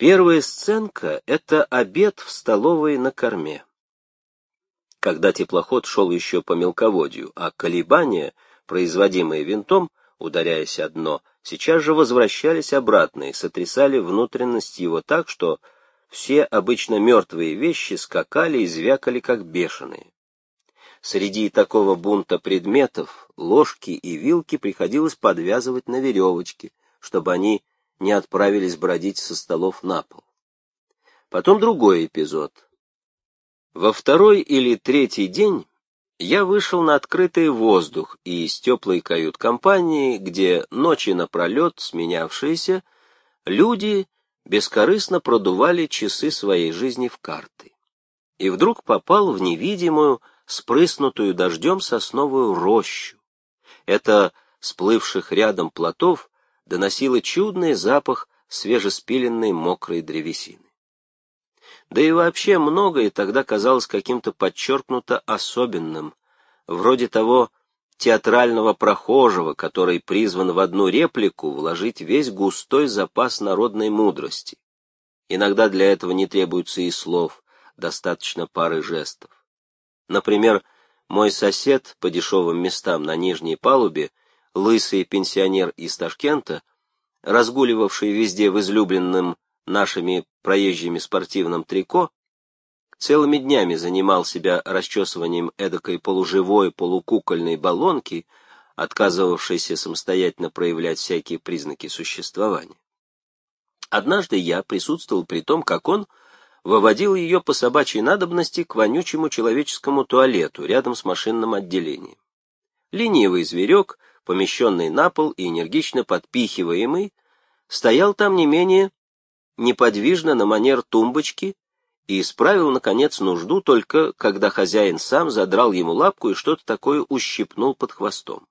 Первая сценка — это обед в столовой на корме. Когда теплоход шел еще по мелководью, а колебания, производимые винтом, ударяясь о дно, сейчас же возвращались обратно и сотрясали внутренность его так, что все обычно мертвые вещи скакали и звякали, как бешеные. Среди такого бунта предметов ложки и вилки приходилось подвязывать на веревочке, чтобы они не отправились бродить со столов на пол. Потом другой эпизод. Во второй или третий день я вышел на открытый воздух и из теплой кают-компании, где ночи напролет сменявшиеся, люди бескорыстно продували часы своей жизни в карты. И вдруг попал в невидимую, спрыснутую дождем сосновую рощу. Это сплывших рядом плотов доносило чудный запах свежеспиленной мокрой древесины. Да и вообще многое тогда казалось каким-то подчеркнуто особенным, вроде того театрального прохожего, который призван в одну реплику вложить весь густой запас народной мудрости. Иногда для этого не требуется и слов, достаточно пары жестов. Например, мой сосед по дешевым местам на нижней палубе лысый пенсионер из Ташкента, разгуливавший везде в излюбленном нашими проезжими спортивном трико, целыми днями занимал себя расчесыванием эдакой полуживой полукукольной баллонки, отказывавшейся самостоятельно проявлять всякие признаки существования. Однажды я присутствовал при том, как он выводил ее по собачьей надобности к вонючему человеческому туалету рядом с машинным отделением. Ленивый зверек — помещенный на пол и энергично подпихиваемый, стоял там не менее неподвижно на манер тумбочки и исправил, наконец, нужду только, когда хозяин сам задрал ему лапку и что-то такое ущипнул под хвостом.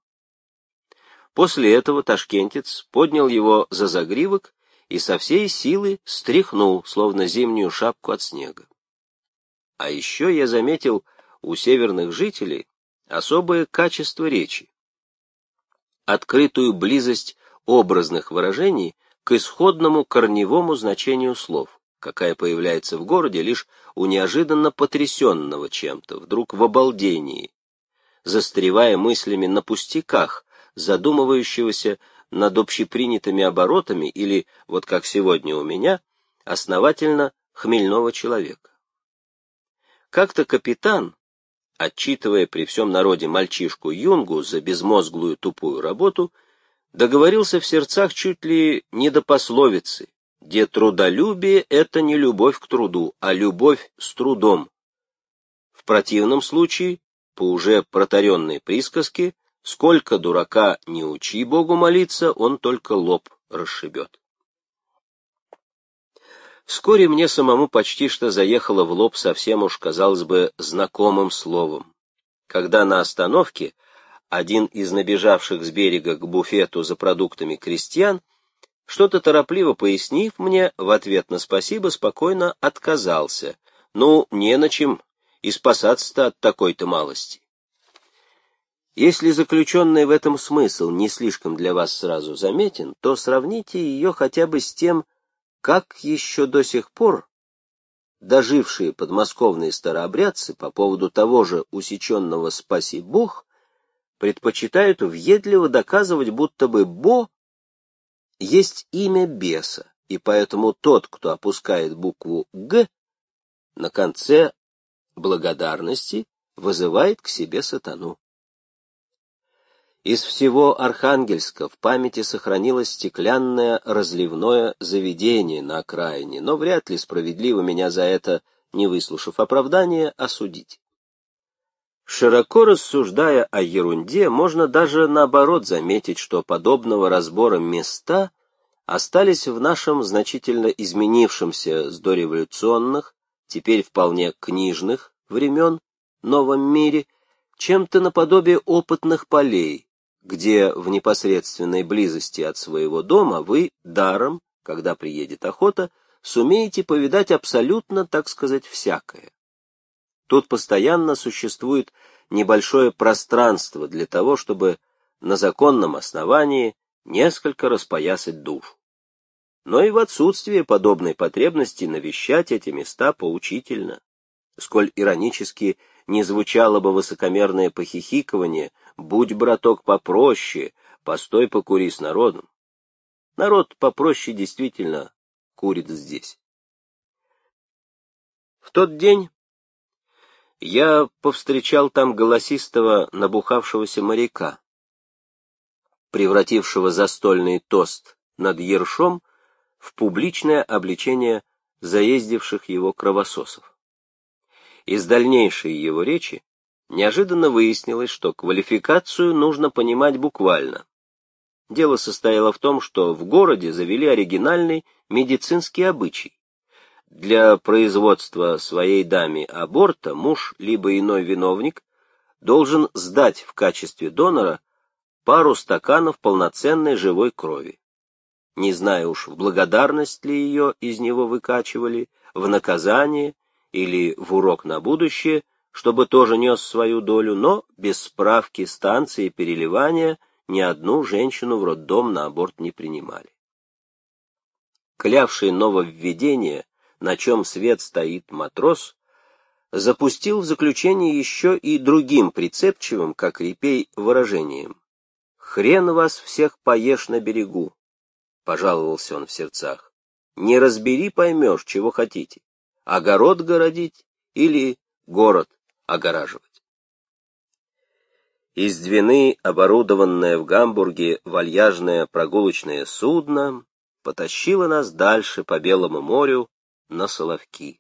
После этого ташкентец поднял его за загривок и со всей силы стряхнул, словно зимнюю шапку от снега. А еще я заметил у северных жителей особое качество речи открытую близость образных выражений к исходному корневому значению слов, какая появляется в городе лишь у неожиданно потрясенного чем-то, вдруг в обалдении, застревая мыслями на пустяках, задумывающегося над общепринятыми оборотами или, вот как сегодня у меня, основательно хмельного человека. Как-то капитан, отчитывая при всем народе мальчишку Юнгу за безмозглую тупую работу, договорился в сердцах чуть ли не до пословицы, где трудолюбие — это не любовь к труду, а любовь с трудом. В противном случае, по уже протаренной присказке, сколько дурака не учи Богу молиться, он только лоб расшибет. Вскоре мне самому почти что заехало в лоб совсем уж, казалось бы, знакомым словом. Когда на остановке один из набежавших с берега к буфету за продуктами крестьян, что-то торопливо пояснив мне, в ответ на спасибо спокойно отказался. Ну, не на чем и спасаться-то от такой-то малости. Если заключенный в этом смысл не слишком для вас сразу заметен, то сравните ее хотя бы с тем, как еще до сих пор дожившие подмосковные старообрядцы по поводу того же усеченного «спаси Бог» предпочитают въедливо доказывать, будто бы «бо» есть имя беса, и поэтому тот, кто опускает букву «г» на конце благодарности, вызывает к себе сатану. Из всего Архангельска в памяти сохранилось стеклянное разливное заведение на окраине, но вряд ли справедливо меня за это, не выслушав оправдания, осудить. Широко рассуждая о ерунде, можно даже наоборот заметить, что подобного разбора места остались в нашем значительно изменившемся с дореволюционных, теперь вполне книжных времен, новом мире, чем-то наподобие опытных полей, где в непосредственной близости от своего дома вы даром, когда приедет охота, сумеете повидать абсолютно, так сказать, всякое. Тут постоянно существует небольшое пространство для того, чтобы на законном основании несколько распоясать душу. но и в отсутствие подобной потребности навещать эти места поучительно. Сколь иронически не звучало бы высокомерное похихикывание «Будь, браток, попроще, постой покури с народом». Народ попроще действительно курит здесь. В тот день я повстречал там голосистого набухавшегося моряка, превратившего застольный тост над ершом в публичное обличение заездивших его кровососов. Из дальнейшей его речи неожиданно выяснилось, что квалификацию нужно понимать буквально. Дело состояло в том, что в городе завели оригинальный медицинский обычай. Для производства своей даме аборта муж либо иной виновник должен сдать в качестве донора пару стаканов полноценной живой крови. Не знаю уж, в благодарность ли ее из него выкачивали, в наказание или в урок на будущее, чтобы тоже нес свою долю, но без справки станции переливания ни одну женщину в роддом на аборт не принимали. Клявший нововведение, на чем свет стоит матрос, запустил в заключение еще и другим прицепчивым, как репей, выражением. «Хрен вас всех поешь на берегу», — пожаловался он в сердцах. «Не разбери, поймешь, чего хотите огород городить или город огораживать. Из Двины, оборудованное в Гамбурге вальяжное прогулочное судно, потащило нас дальше по Белому морю на Соловки.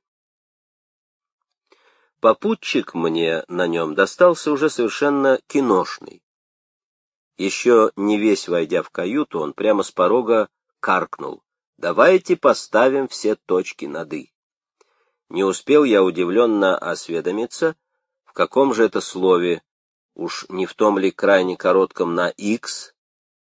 Попутчик мне на нем достался уже совершенно киношный. Еще не весь войдя в каюту, он прямо с порога каркнул. «Давайте поставим все точки над «и». Не успел я удивленно осведомиться, в каком же это слове, уж не в том ли крайне коротком на «X»,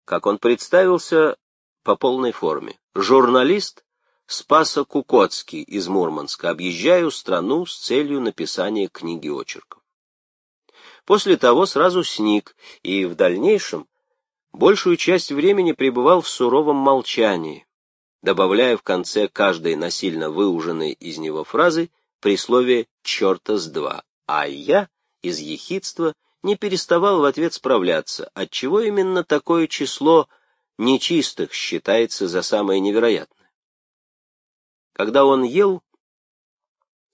как он представился по полной форме. Журналист Спаса Кукоцкий из Мурманска. Объезжаю страну с целью написания книги очерков. После того сразу сник, и в дальнейшем большую часть времени пребывал в суровом молчании, добавляя в конце каждой насильно выуженной из него фразы при слове «черта с два», а я из ехидства не переставал в ответ справляться, отчего именно такое число нечистых считается за самое невероятное. Когда он ел,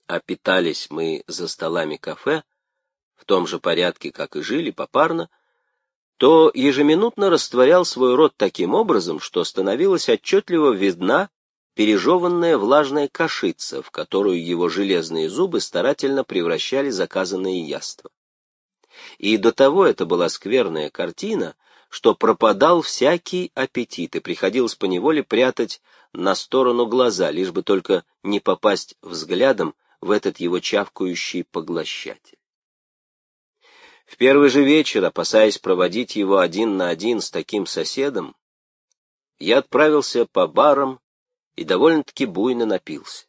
а питались мы за столами кафе, в том же порядке, как и жили, попарно, то ежеминутно растворял свой рот таким образом, что становилась отчетливо видна пережеванная влажная кашица, в которую его железные зубы старательно превращали заказанные яства. И до того это была скверная картина, что пропадал всякий аппетит, и приходилось поневоле прятать на сторону глаза, лишь бы только не попасть взглядом в этот его чавкающий поглощатель. В первый же вечер, опасаясь проводить его один на один с таким соседом, я отправился по барам и довольно-таки буйно напился.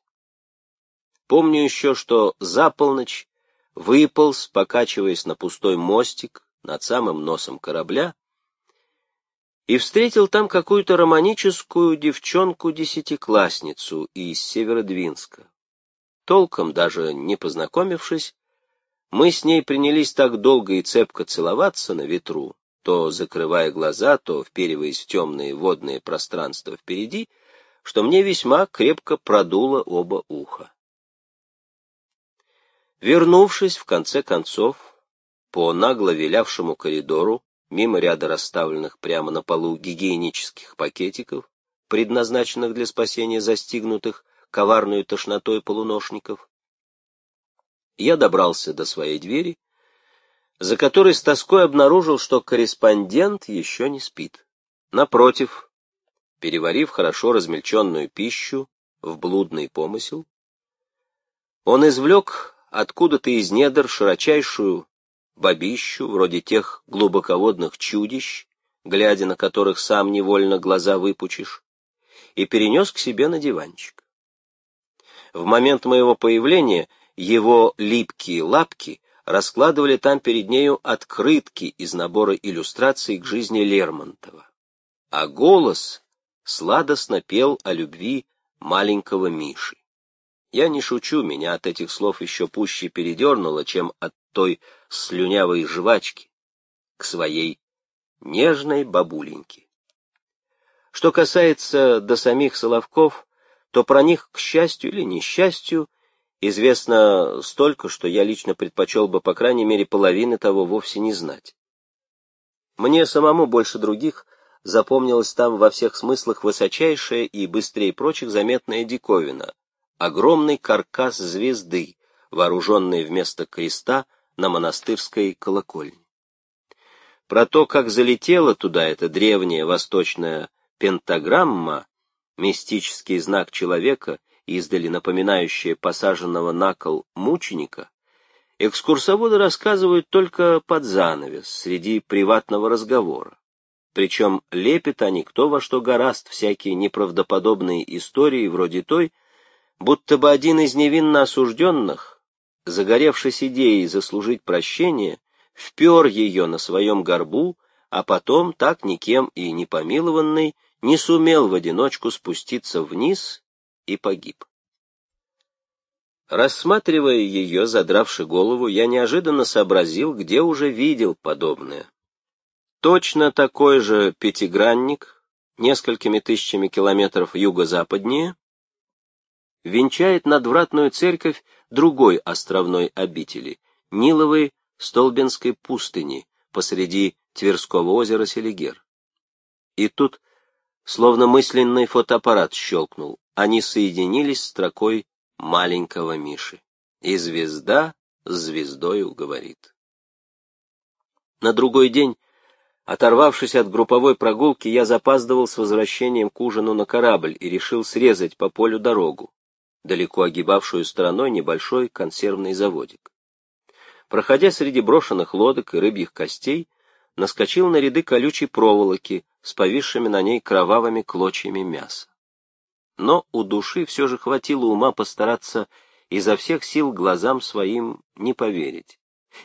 Помню еще, что за полночь выполз, покачиваясь на пустой мостик над самым носом корабля, и встретил там какую-то романическую девчонку-десятиклассницу из Северодвинска. Толком даже не познакомившись, мы с ней принялись так долго и цепко целоваться на ветру, то закрывая глаза, то впериваясь в темные водные пространства впереди, что мне весьма крепко продуло оба уха. Вернувшись, в конце концов, по нагло вилявшему коридору, мимо ряда расставленных прямо на полу гигиенических пакетиков, предназначенных для спасения застигнутых коварную тошнотой полуношников, я добрался до своей двери, за которой с тоской обнаружил, что корреспондент еще не спит. Напротив, переварив хорошо размельченную пищу в блудный помысел, он извлек откуда-то из недр широчайшую бабищу, вроде тех глубоководных чудищ, глядя на которых сам невольно глаза выпучишь, и перенес к себе на диванчик. В момент моего появления — его липкие лапки раскладывали там перед нею открытки из набора иллюстраций к жизни Лермонтова. А голос сладостно пел о любви маленького Миши. Я не шучу, меня от этих слов еще пуще передернуло, чем от той слюнявой жвачки к своей нежной бабуленьке. Что касается до самих Соловков, то про них, к счастью или несчастью, известно столько, что я лично предпочел бы, по крайней мере, половины того вовсе не знать. Мне самому больше других запомнилась там во всех смыслах высочайшая и быстрее прочих заметная диковина — огромный каркас звезды, вооруженный вместо креста на монастырской колокольне. Про то, как залетела туда эта древняя восточная пентаграмма, мистический знак человека, издали напоминающая посаженного на кол мученика, экскурсоводы рассказывают только под занавес, среди приватного разговора. Причем лепят они кто во что гораст всякие неправдоподобные истории вроде той, будто бы один из невинно осужденных, загоревшись идеей заслужить прощение, впер ее на своем горбу, а потом, так никем и не помилованный, не сумел в одиночку спуститься вниз и погиб. Рассматривая ее, задравши голову, я неожиданно сообразил, где уже видел подобное. Точно такой же пятигранник, несколькими тысячами километров юго-западнее, венчает надвратную церковь другой островной обители, Ниловой Столбинской пустыни, посреди Тверского озера Селигер. И тут, словно мысленный фотоаппарат щелкнул, они соединились строкой маленького Миши. И звезда с звездою говорит. На другой день Оторвавшись от групповой прогулки, я запаздывал с возвращением к ужину на корабль и решил срезать по полю дорогу, далеко огибавшую стороной небольшой консервный заводик. Проходя среди брошенных лодок и рыбьих костей, наскочил на ряды колючей проволоки с повисшими на ней кровавыми клочьями мяса. Но у души все же хватило ума постараться изо всех сил глазам своим не поверить.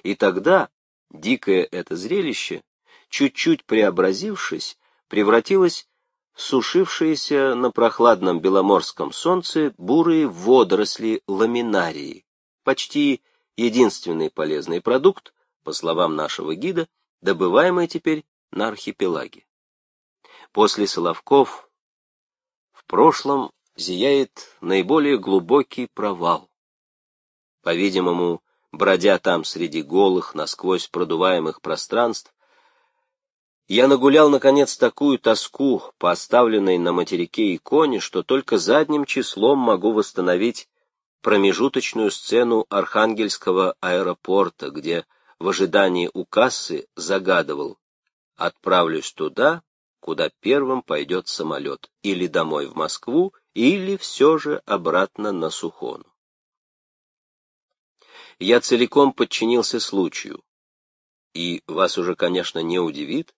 И тогда дикое это зрелище чуть-чуть преобразившись, превратилась в сушившиеся на прохладном беломорском солнце бурые водоросли ламинарии, почти единственный полезный продукт, по словам нашего гида, добываемый теперь на архипелаге. После Соловков в прошлом зияет наиболее глубокий провал. По-видимому, бродя там среди голых, насквозь продуваемых пространств, я нагулял, наконец, такую тоску по оставленной на материке иконе, что только задним числом могу восстановить промежуточную сцену Архангельского аэропорта, где в ожидании у кассы загадывал «Отправлюсь туда, куда первым пойдет самолет, или домой в Москву, или все же обратно на Сухону». Я целиком подчинился случаю, и вас уже, конечно, не удивит,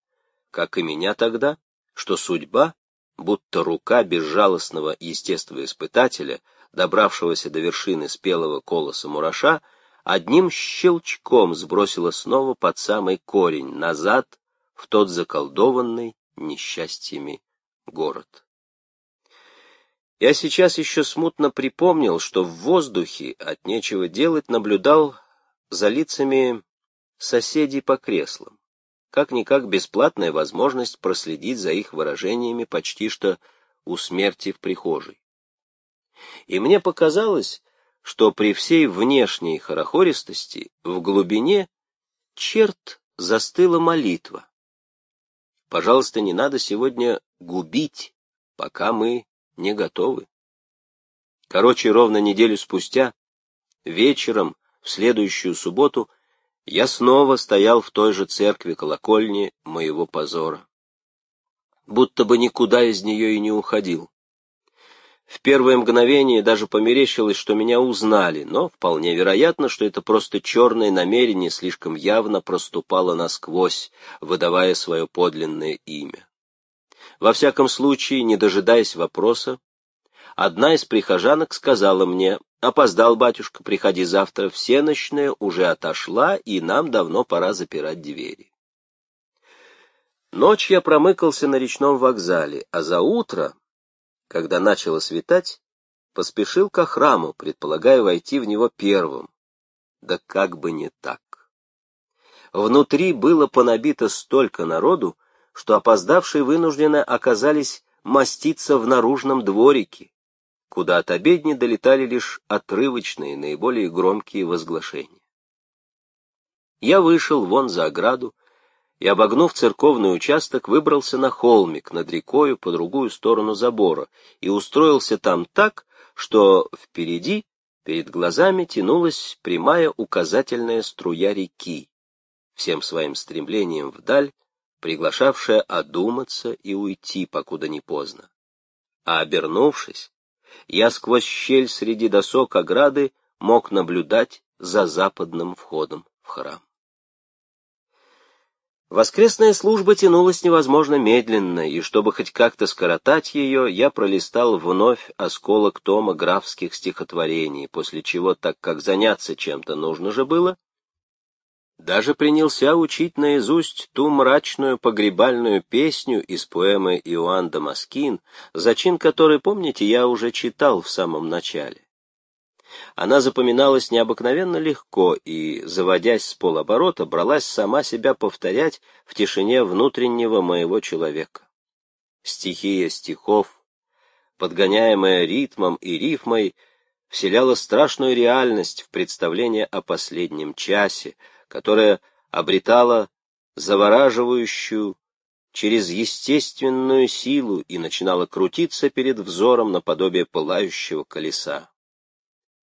как и меня тогда, что судьба, будто рука безжалостного естествоиспытателя, добравшегося до вершины спелого колоса мураша, одним щелчком сбросила снова под самый корень, назад, в тот заколдованный несчастьями город. Я сейчас еще смутно припомнил, что в воздухе от нечего делать наблюдал за лицами соседей по креслам как-никак бесплатная возможность проследить за их выражениями почти что у смерти в прихожей. И мне показалось, что при всей внешней хорохористости в глубине черт застыла молитва. Пожалуйста, не надо сегодня губить, пока мы не готовы. Короче, ровно неделю спустя, вечером, в следующую субботу, я снова стоял в той же церкви колокольни моего позора. Будто бы никуда из нее и не уходил. В первое мгновение даже померещилось, что меня узнали, но вполне вероятно, что это просто черное намерение слишком явно проступало насквозь, выдавая свое подлинное имя. Во всяком случае, не дожидаясь вопроса, одна из прихожанок сказала мне, Опоздал, батюшка, приходи завтра, всеночная уже отошла, и нам давно пора запирать двери. Ночь я промыкался на речном вокзале, а за утро, когда начало светать, поспешил ко храму, предполагая войти в него первым. Да как бы не так. Внутри было понабито столько народу, что опоздавшие вынуждены оказались маститься в наружном дворике, куда от обедни долетали лишь отрывочные, наиболее громкие возглашения. Я вышел вон за ограду и, обогнув церковный участок, выбрался на холмик над рекою по другую сторону забора и устроился там так, что впереди, перед глазами, тянулась прямая указательная струя реки, всем своим стремлением вдаль, приглашавшая одуматься и уйти, покуда не поздно. А обернувшись, я сквозь щель среди досок ограды мог наблюдать за западным входом в храм. Воскресная служба тянулась невозможно медленно, и чтобы хоть как-то скоротать ее, я пролистал вновь осколок тома графских стихотворений, после чего, так как заняться чем-то нужно же было, даже принялся учить наизусть ту мрачную погребальную песню из поэмы Иоанн Дамаскин, зачин которой, помните, я уже читал в самом начале. Она запоминалась необыкновенно легко и, заводясь с полоборота, бралась сама себя повторять в тишине внутреннего моего человека. Стихия стихов, подгоняемая ритмом и рифмой, вселяла страшную реальность в представление о последнем часе, которая обретала завораживающую через естественную силу и начинала крутиться перед взором наподобие пылающего колеса.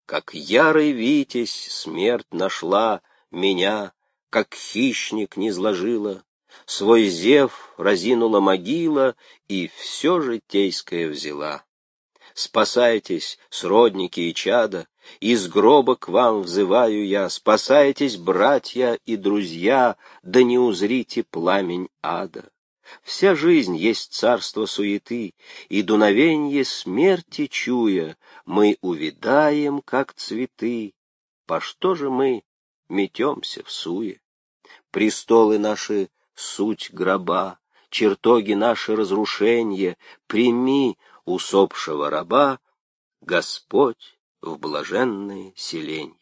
Как ярый витязь смерть нашла меня, как хищник не зложила, свой зев разинула могила и все житейское взяла. Спасайтесь, сродники и чада, из гроба к вам взываю я, спасайтесь, братья и друзья, да не узрите пламень ада. Вся жизнь есть царство суеты, и дуновенье смерти чуя, мы увидаем, как цветы. По что же мы метемся в суе? Престолы наши — суть гроба, чертоги наши разрушенье, прими усопшего раба, Господь в блаженное селенье.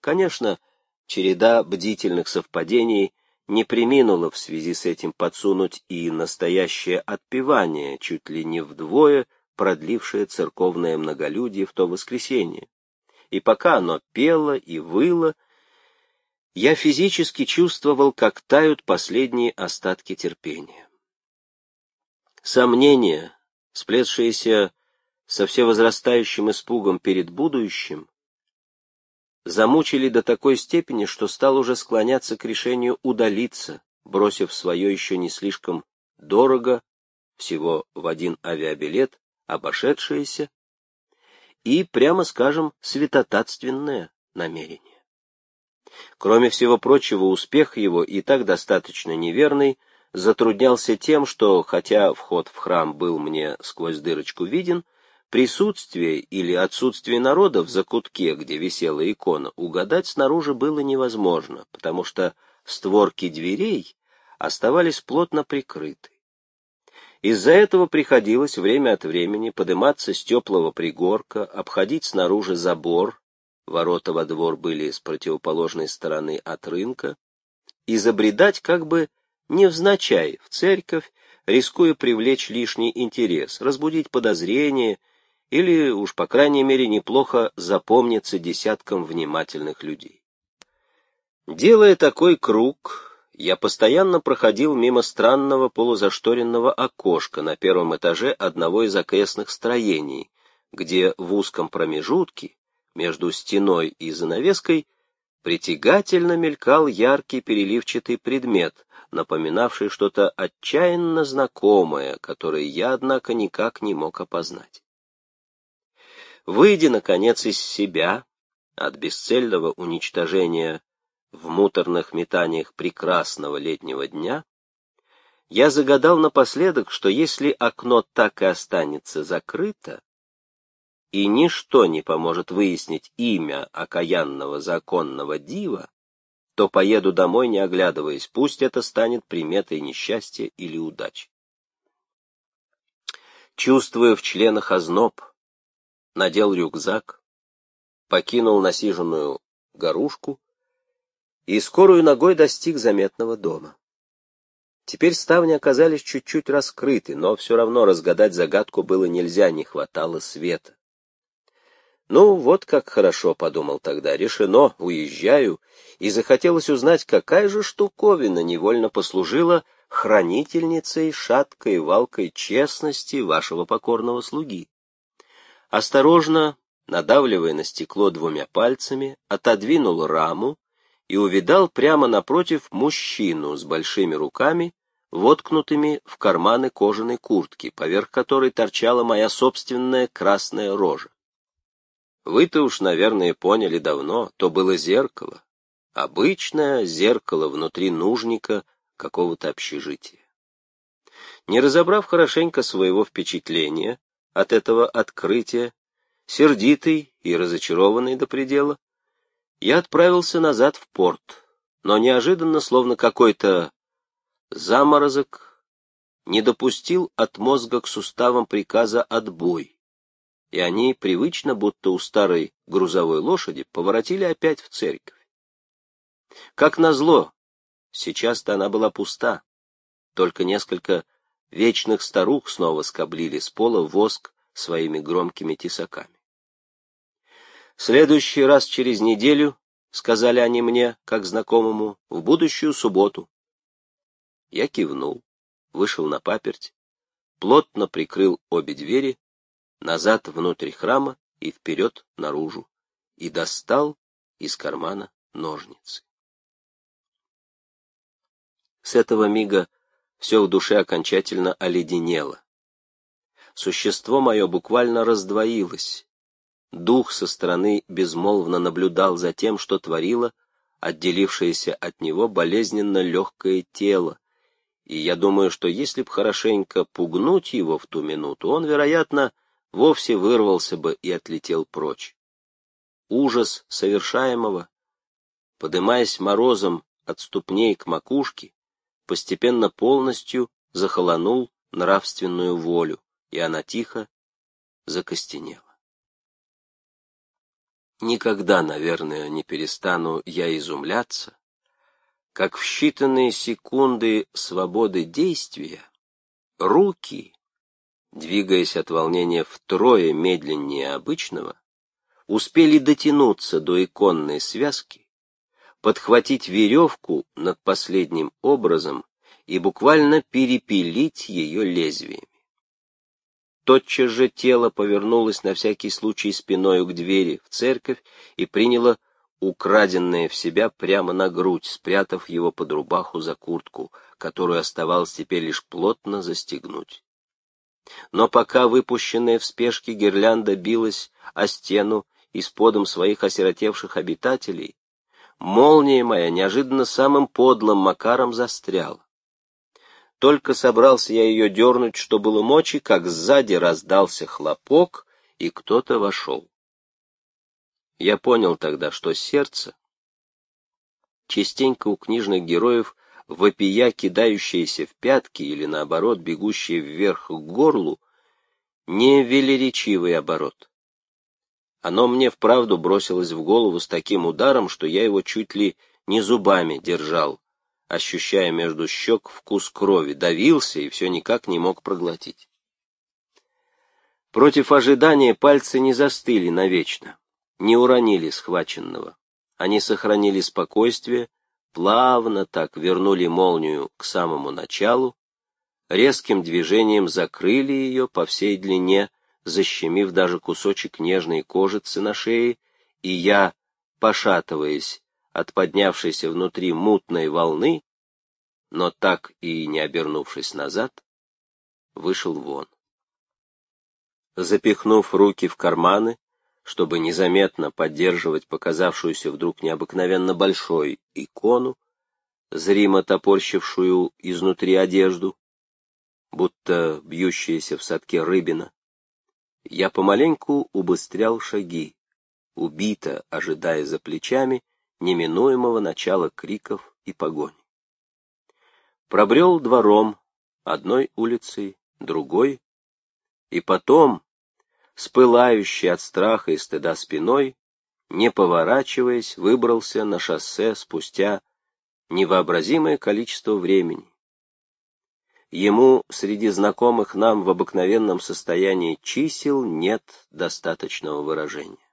Конечно, череда бдительных совпадений не приминула в связи с этим подсунуть и настоящее отпевание, чуть ли не вдвое продлившее церковное многолюдие в то воскресенье. И пока оно пело и выло, я физически чувствовал, как тают последние остатки терпения. Сомнения, сплетшиеся со всевозрастающим испугом перед будущим, замучили до такой степени, что стал уже склоняться к решению удалиться, бросив свое еще не слишком дорого, всего в один авиабилет, обошедшееся, и, прямо скажем, святотатственное намерение. Кроме всего прочего, успех его, и так достаточно неверный, затруднялся тем, что, хотя вход в храм был мне сквозь дырочку виден, присутствие или отсутствие народа в закутке, где висела икона, угадать снаружи было невозможно, потому что створки дверей оставались плотно прикрыты. Из-за этого приходилось время от времени подниматься с теплого пригорка, обходить снаружи забор, ворота во двор были с противоположной стороны от рынка, и забредать как бы невзначай в церковь, рискуя привлечь лишний интерес, разбудить подозрения или, уж по крайней мере, неплохо запомниться десяткам внимательных людей. Делая такой круг, я постоянно проходил мимо странного полузашторенного окошка на первом этаже одного из окрестных строений, где в узком промежутке между стеной и занавеской притягательно мелькал яркий переливчатый предмет, напоминавший что-то отчаянно знакомое, которое я, однако, никак не мог опознать. Выйдя, наконец, из себя от бесцельного уничтожения в муторных метаниях прекрасного летнего дня, я загадал напоследок, что если окно так и останется закрыто, и ничто не поможет выяснить имя окаянного законного дива, то поеду домой, не оглядываясь. Пусть это станет приметой несчастья или удачи. Чувствуя в членах озноб, надел рюкзак, покинул насиженную горушку и скорую ногой достиг заметного дома. Теперь ставни оказались чуть-чуть раскрыты, но все равно разгадать загадку было нельзя, не хватало света. «Ну, вот как хорошо», — подумал тогда, — «решено, уезжаю», и захотелось узнать, какая же штуковина невольно послужила хранительницей шаткой валкой честности вашего покорного слуги. Осторожно, надавливая на стекло двумя пальцами, отодвинул раму и увидал прямо напротив мужчину с большими руками, воткнутыми в карманы кожаной куртки, поверх которой торчала моя собственная красная рожа. Вы-то уж, наверное, поняли давно, то было зеркало. Обычное зеркало внутри нужника какого-то общежития. Не разобрав хорошенько своего впечатления от этого открытия, сердитый и разочарованный до предела, я отправился назад в порт, но неожиданно, словно какой-то заморозок, не допустил от мозга к суставам приказа «отбой», и они привычно, будто у старой грузовой лошади, поворотили опять в церковь. Как назло, сейчас-то она была пуста, только несколько вечных старух снова скоблили с пола воск своими громкими тесаками. следующий раз через неделю, сказали они мне, как знакомому, в будущую субботу. Я кивнул, вышел на паперть, плотно прикрыл обе двери назад внутрь храма и вперед наружу, и достал из кармана ножницы. С этого мига все в душе окончательно оледенело. Существо мое буквально раздвоилось. Дух со стороны безмолвно наблюдал за тем, что творило отделившееся от него болезненно легкое тело, и я думаю, что если б хорошенько пугнуть его в ту минуту, он, вероятно, вовсе вырвался бы и отлетел прочь. Ужас совершаемого, подымаясь морозом от ступней к макушке, постепенно полностью захолонул нравственную волю, и она тихо закостенела. Никогда, наверное, не перестану я изумляться, как в считанные секунды свободы действия руки, двигаясь от волнения втрое медленнее обычного, успели дотянуться до иконной связки, подхватить веревку над последним образом и буквально перепилить ее лезвиями. Тотчас же тело повернулось на всякий случай спиною к двери в церковь и приняло украденное в себя прямо на грудь, спрятав его под рубаху за куртку, которую оставалось теперь лишь плотно застегнуть. Но пока выпущенная в спешке гирлянда билась о стену и с подом своих осиротевших обитателей, молния моя неожиданно самым подлым макаром застряла. Только собрался я ее дернуть, что было мочи, как сзади раздался хлопок, и кто-то вошел. Я понял тогда, что сердце, частенько у книжных героев вопия, кидающаяся в пятки или, наоборот, бегущая вверх к горлу, не велеречивый оборот. Оно мне вправду бросилось в голову с таким ударом, что я его чуть ли не зубами держал, ощущая между щек вкус крови, давился и все никак не мог проглотить. Против ожидания пальцы не застыли навечно, не уронили схваченного. Они сохранили спокойствие, плавно так вернули молнию к самому началу, резким движением закрыли ее по всей длине, защемив даже кусочек нежной кожицы на шее, и я, пошатываясь от поднявшейся внутри мутной волны, но так и не обернувшись назад, вышел вон. Запихнув руки в карманы, чтобы незаметно поддерживать показавшуюся вдруг необыкновенно большой икону, зримо топорщившую изнутри одежду, будто бьющаяся в садке рыбина, я помаленьку убыстрял шаги, убито ожидая за плечами неминуемого начала криков и погони. Пробрел двором, одной улицей, другой, и потом, с пылающей от страха и стыда спиной, не поворачиваясь, выбрался на шоссе спустя невообразимое количество времени. Ему среди знакомых нам в обыкновенном состоянии чисел нет достаточного выражения.